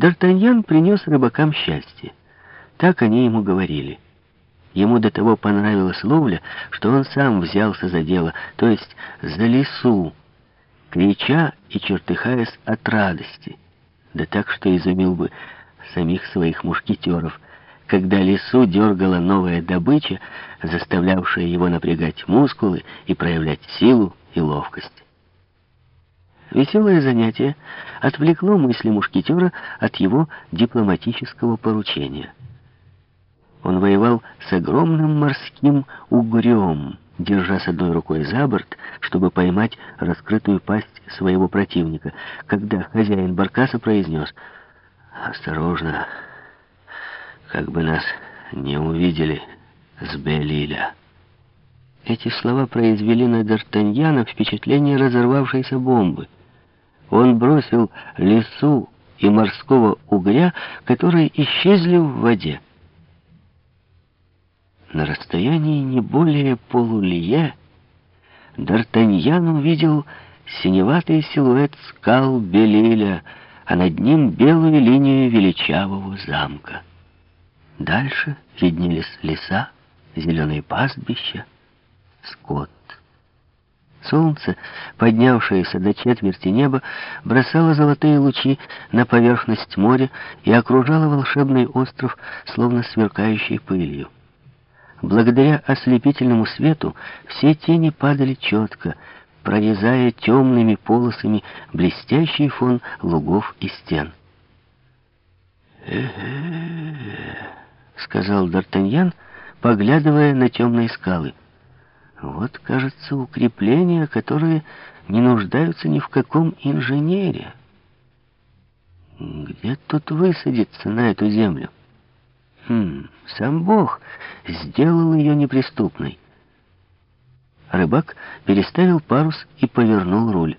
Д'Артаньян принес рыбакам счастье. Так они ему говорили. Ему до того понравилась ловля, что он сам взялся за дело, то есть за лесу, крича и чертыхаясь от радости. Да так, что изумил бы самих своих мушкетеров, когда лесу дергала новая добыча, заставлявшая его напрягать мускулы и проявлять силу и ловкость. Веселое занятие отвлекло мысли мушкетера от его дипломатического поручения. Он воевал с огромным морским угрем, держа с одной рукой за борт, чтобы поймать раскрытую пасть своего противника, когда хозяин баркаса произнес «Осторожно, как бы нас не увидели с Белиля». Эти слова произвели на Д'Артаньяна впечатление разорвавшейся бомбы — он бросил лесу и морского угря, которые исчезли в воде. На расстоянии не более полулие Д'Артаньян увидел синеватый силуэт скал Белиля, а над ним белую линию величавого замка. Дальше виднелись леса, зеленые пастбища, скот. Солнце, поднявшееся до четверти неба, бросало золотые лучи на поверхность моря и окружало волшебный остров, словно сверкающей пылью. Благодаря ослепительному свету все тени падали четко, прорезая темными полосами блестящий фон лугов и стен. Сказал Д'Артаньян, поглядывая на темные скалы. Вот, кажется, укрепления, которые не нуждаются ни в каком инженере. Где тут высадиться на эту землю? Хм, сам Бог сделал ее неприступной. Рыбак переставил парус и повернул руль.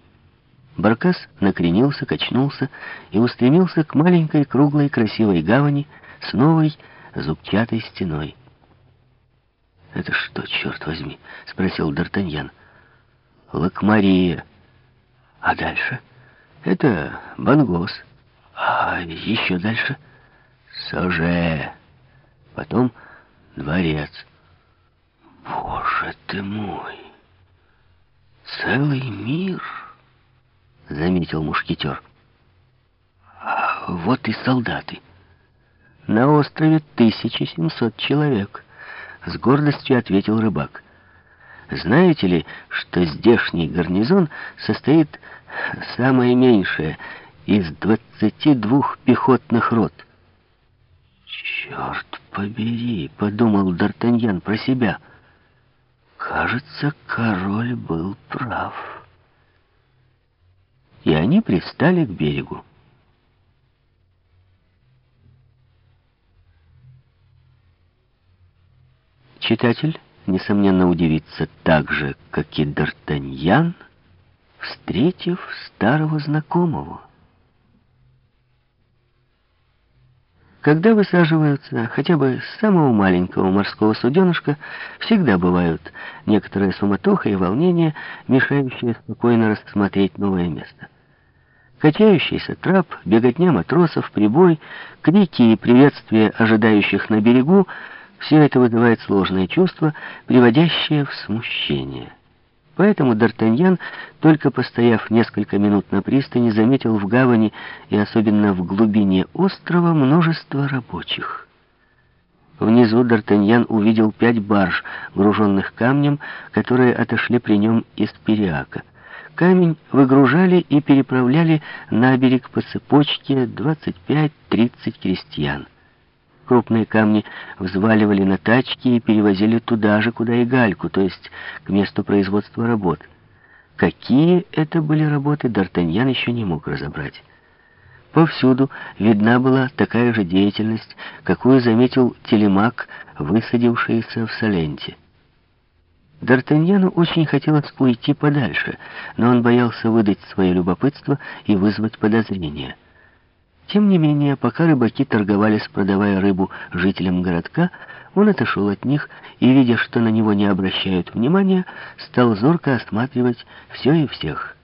Баркас накренился, качнулся и устремился к маленькой круглой красивой гавани с новой зубчатой стеной. «Это что, черт возьми?» — спросил Д'Артаньян. «Лакмария. А дальше?» «Это Бангос. А еще дальше?» «Соже. Потом дворец». «Боже ты мой! Целый мир!» — заметил мушкетер. «А вот и солдаты. На острове 1700 человек». С гордостью ответил рыбак. Знаете ли, что здешний гарнизон состоит самое меньшее из двадцати двух пехотных рот? «Черт побери!» — подумал Д'Артаньян про себя. «Кажется, король был прав». И они пристали к берегу. Читатель, несомненно, удивится так же, как и Д'Артаньян, встретив старого знакомого. Когда высаживаются хотя бы с самого маленького морского суденышка, всегда бывают некоторая суматоха и волнение, мешающие спокойно рассмотреть новое место. Качающийся трап, беготня матросов, прибой, крики и приветствия ожидающих на берегу — все это вызывает сложные чувства, приводящие в смущение. Поэтому Д'Артаньян, только постояв несколько минут на пристани, заметил в гавани и особенно в глубине острова множество рабочих. Внизу Д'Артаньян увидел пять барж, груженных камнем, которые отошли при нем из Периака. Камень выгружали и переправляли на берег по цепочке 25-30 крестьян. Крупные камни взваливали на тачки и перевозили туда же, куда и гальку, то есть к месту производства работ. Какие это были работы, Д'Артаньян еще не мог разобрать. Повсюду видна была такая же деятельность, какую заметил телемак, высадившийся в Соленте. Д'Артаньяну очень хотелось уйти подальше, но он боялся выдать свое любопытство и вызвать подозрения. Тем не менее, пока рыбаки торговались, продавая рыбу жителям городка, он отошел от них и, видя, что на него не обращают внимания, стал зорко осматривать все и всех.